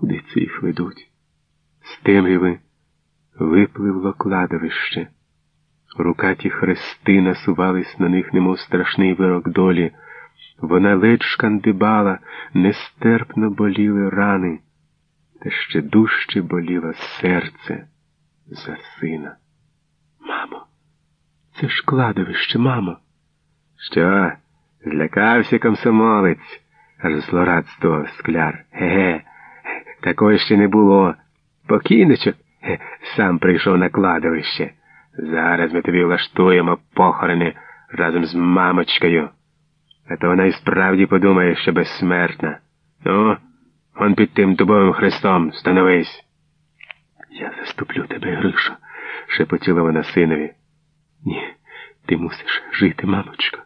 Куди це їх ведуть? З темряви випливло кладовище. Рукаті хрести насувались на них, немов страшний вирок долі. Вона ледь шкандибала, нестерпно боліли рани, та ще дужче боліло серце за сина. Мамо, це ж кладовище, мамо. Що, злякався комсомолець, аж злорадство скляр. Ге, такого ще не було. Покійничок сам прийшов на кладовище. Зараз ми тобі влаштуємо похорони разом з мамочкою. А то вона і справді подумає, що безсмертна. Ну, он під тим дубовим хрестом становись. Я заступлю тебе, Гришо, шепотіла вона синові. Ні, ти мусиш жити, мамочко.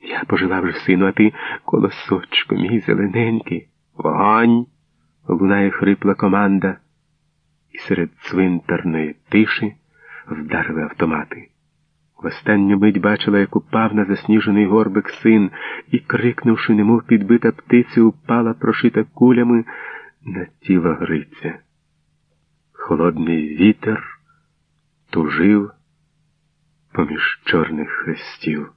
Я пожила вже сину, а ти колосочку, мій зелененький. Вогонь! Лунає хрипла команда, і серед цвинтарної тиші вдарили автомати. В останню мить бачила, як упав на засніжений горбик син і, крикнувши, немов підбита птиця, упала, прошита кулями на тіло Гриця. Холодний вітер тужив поміж чорних хрестів.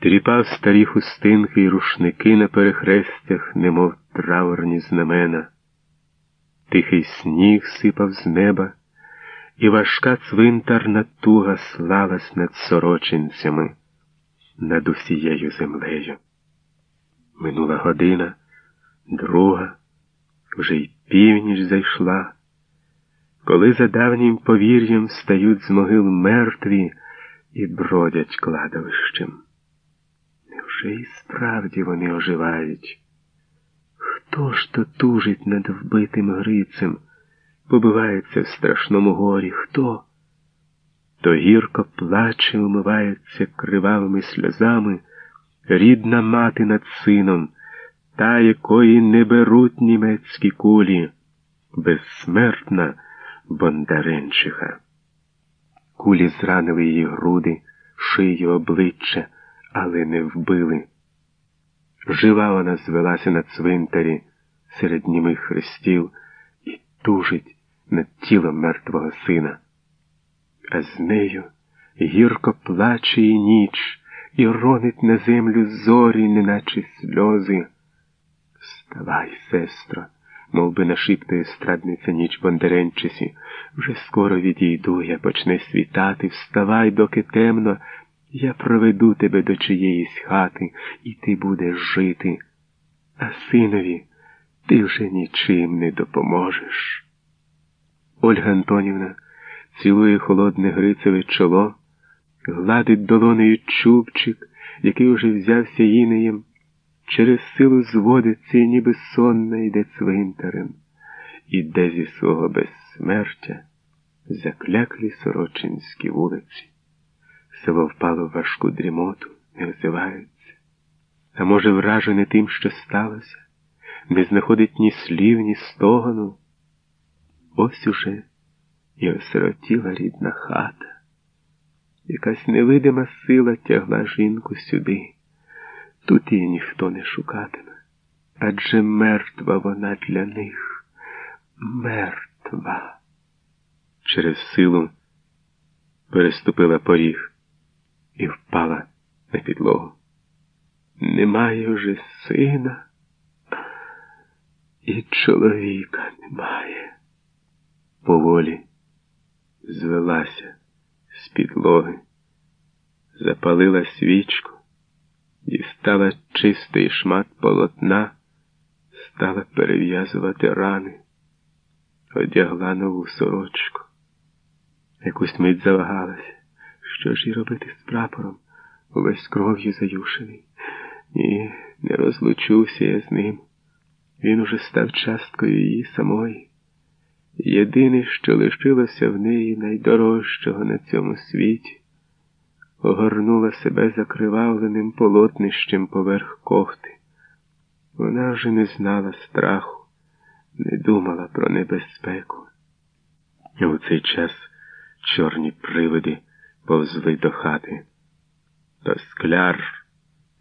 Тріпав старі хустинки й рушники на перехрестях, немов траурні знамена. Тихий сніг сипав з неба і важка цвинтарна туга слалась над сорочинцями, над усією землею. Минула година, друга, вже й північ зайшла, коли за давнім повір'ям стають з могил мертві і бродять кладовищем. Невже і справді вони оживають? Хто ж то тужить над вбитим Грицем? побивається в страшному горі. Хто? То гірко плаче, умивається кривавими сльозами рідна мати над сином, та, якої не беруть німецькі кулі, безсмертна Бондаренчиха. Кулі зранили її груди, шию обличчя, але не вбили. Жива вона звелася на цвинтарі серед німих хрестів і тужить над тілом мертвого сина, а з нею гірко плаче і ніч і ронить на землю зорі, неначе сльози. Вставай, сестро, мов би нашіптує страдниця ніч Бондаренчисі. Вже скоро відійду, я почне світати. Вставай, доки темно, я проведу тебе до чиєїсь хати, і ти будеш жити. А синові ти вже нічим не допоможеш. Ольга Антонівна цілує холодне Грицеве чоло, гладить долонею чубчик, який уже взявся інеєм, через силу зводиться і ніби сонна йде цвинтарем, іде зі свого безсмертя закляклі сорочинські вулиці. Село впало в важку дрімоту, не озивається. А може, вражене тим, що сталося, не знаходить ні слів, ні стогону. Ось уже і осиротіла рідна хата. Якась невидима сила тягла жінку сюди. Тут її ніхто не шукатиме. Адже мертва вона для них. Мертва. Через силу переступила поріг і впала на підлогу. Немає вже сина, і чоловіка немає поволі звелася з підлоги, запалила свічку, дістала чистий шмат полотна, стала перев'язувати рани, одягла нову сорочку. Якусь мить завагалася, що ж і робити з прапором, увесь кров'ю заюшений. Ні, не розлучуся я з ним. Він уже став часткою її самої. Єдине, що лишилося в неї найдорожчого на цьому світі, огорнула себе закривавленим полотнищем поверх кофти. Вона вже не знала страху, не думала про небезпеку. І у цей час чорні привиди повзли до хати. Та скляр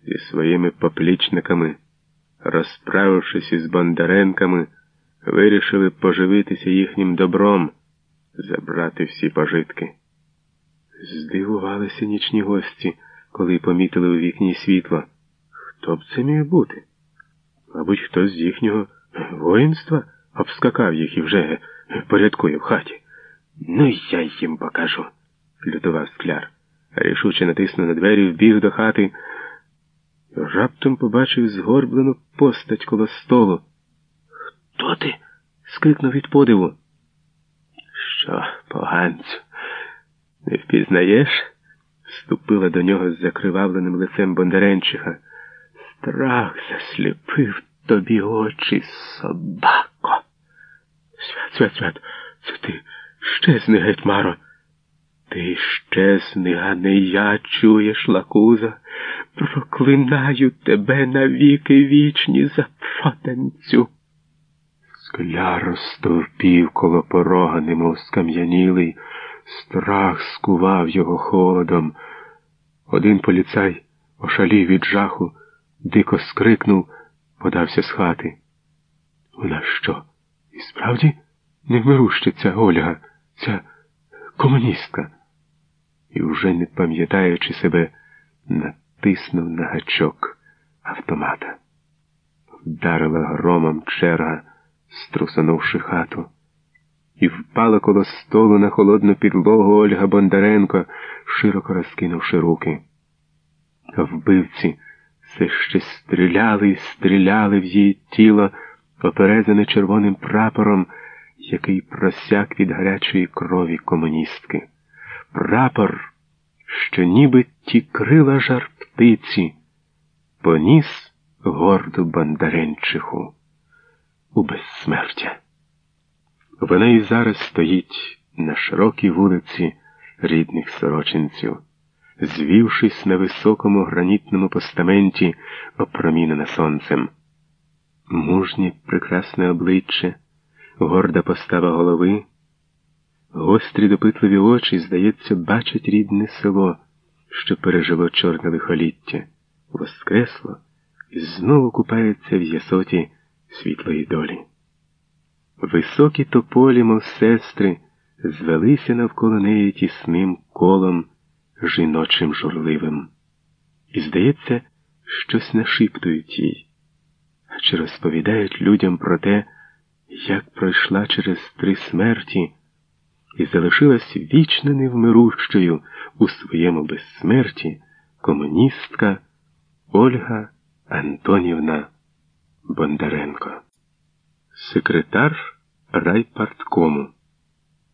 зі своїми поплічниками, розправившись із Бондаренками, вирішили поживитися їхнім добром, забрати всі пожитки. Здивувалися нічні гості, коли помітили у вікні світло. Хто б це міг бути? Мабуть, хтось з їхнього воїнства обскакав їх і вже порядкує в хаті. Ну, я їм покажу, лютував скляр. Рішуче натиснув на двері, вбіг до хати. Раптом побачив згорблену постать коло столу. Хто ти? скрикнув від подиву. Що, поганцю, не впізнаєш? Ступила до нього з закривавленим лицем Бондаренчиха. Страх засліпив тобі очі, собако. Свят, свят, свят, це ти щезни, гетьмаро. Ти щезни, а не я, чуєш, лакуза. Проклинаю тебе навіки вічні за проданцю. Скляр розстовпів коло порога, немов скам'янілий, страх скував його холодом. Один поліцай ошалів від жаху, дико скрикнув, подався з хати. Вона що? І справді невмирущиця Ольга, ця комуністка? І вже не пам'ятаючи себе, натиснув на гачок автомата. Вдарила громом черга, струсанувши хату, і впала коло столу на холодну підлогу Ольга Бондаренко, широко розкинувши руки. Вбивці все ще стріляли і стріляли в її тіло, оперезане червоним прапором, який просяк від гарячої крові комуністки. Прапор, що ніби ті крила жар птиці, поніс горду Бондаренчиху у безсмертя. Вона і зараз стоїть на широкій вулиці рідних сорочинців звівшись на високому гранітному постаменті, опромінена сонцем. Мужнє прекрасне обличчя, горда постава голови, гострі допитливі очі, здається, бачать рідне село, що пережило чорне лихоліття, воскресло і знову купається в ясоті світлої долі. Високі тополі, мов сестри, звелися навколо неї тісним колом жіночим журливим. І, здається, щось нашіптують їй, чи розповідають людям про те, як пройшла через три смерті і залишилась вічно невмирущою у своєму безсмерті комуністка Ольга Антонівна Бондаренко, секретар райпарткому.